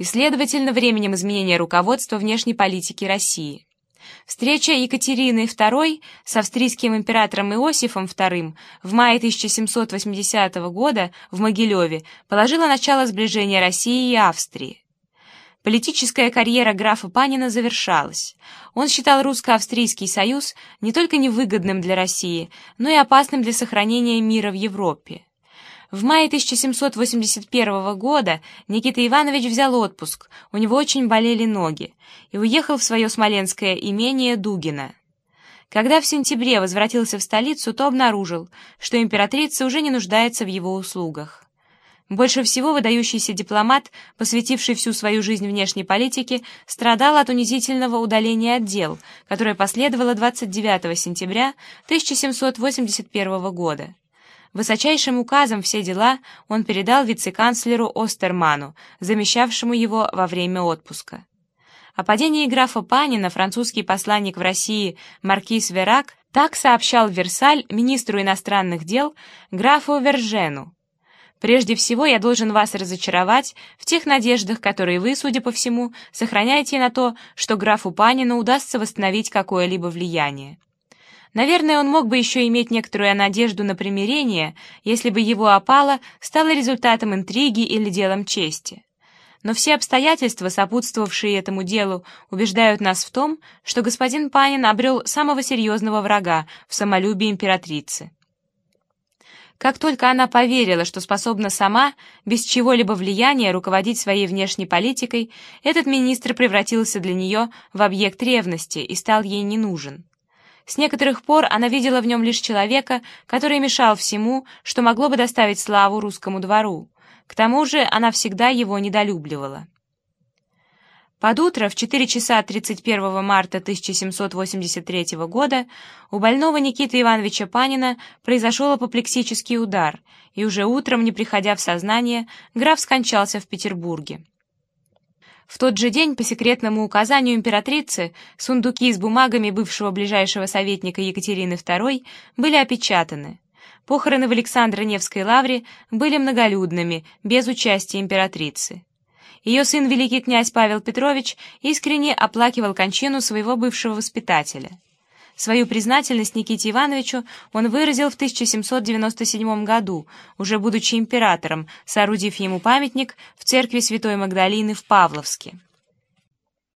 и, следовательно, временем изменения руководства внешней политики России. Встреча Екатерины II с австрийским императором Иосифом II в мае 1780 года в Могилеве положила начало сближения России и Австрии. Политическая карьера графа Панина завершалась. Он считал русско-австрийский союз не только невыгодным для России, но и опасным для сохранения мира в Европе. В мае 1781 года Никита Иванович взял отпуск, у него очень болели ноги, и уехал в свое смоленское имение Дугина. Когда в сентябре возвратился в столицу, то обнаружил, что императрица уже не нуждается в его услугах. Больше всего выдающийся дипломат, посвятивший всю свою жизнь внешней политике, страдал от унизительного удаления от дел, которое последовало 29 сентября 1781 года. Высочайшим указом все дела он передал вице-канцлеру Остерману, замещавшему его во время отпуска. О падении графа Панина французский посланник в России маркиз Верак так сообщал в Версаль министру иностранных дел графу Вержену. «Прежде всего я должен вас разочаровать в тех надеждах, которые вы, судя по всему, сохраняете на то, что графу Панину удастся восстановить какое-либо влияние. Наверное, он мог бы еще иметь некоторую надежду на примирение, если бы его опала стала результатом интриги или делом чести. Но все обстоятельства, сопутствовавшие этому делу, убеждают нас в том, что господин Панин обрел самого серьезного врага в самолюбии императрицы. Как только она поверила, что способна сама, без чего-либо влияния, руководить своей внешней политикой, этот министр превратился для нее в объект ревности и стал ей не нужен. С некоторых пор она видела в нем лишь человека, который мешал всему, что могло бы доставить славу русскому двору. К тому же она всегда его недолюбливала. Под утро, в 4 часа 31 марта 1783 года, у больного Никиты Ивановича Панина произошел апоплексический удар, и уже утром, не приходя в сознание, граф скончался в Петербурге. В тот же день, по секретному указанию императрицы, сундуки с бумагами бывшего ближайшего советника Екатерины II были опечатаны. Похороны в Александро-Невской лавре были многолюдными, без участия императрицы. Ее сын, великий князь Павел Петрович, искренне оплакивал кончину своего бывшего воспитателя. Свою признательность Никите Ивановичу он выразил в 1797 году, уже будучи императором, соорудив ему памятник в церкви Святой Магдалины в Павловске.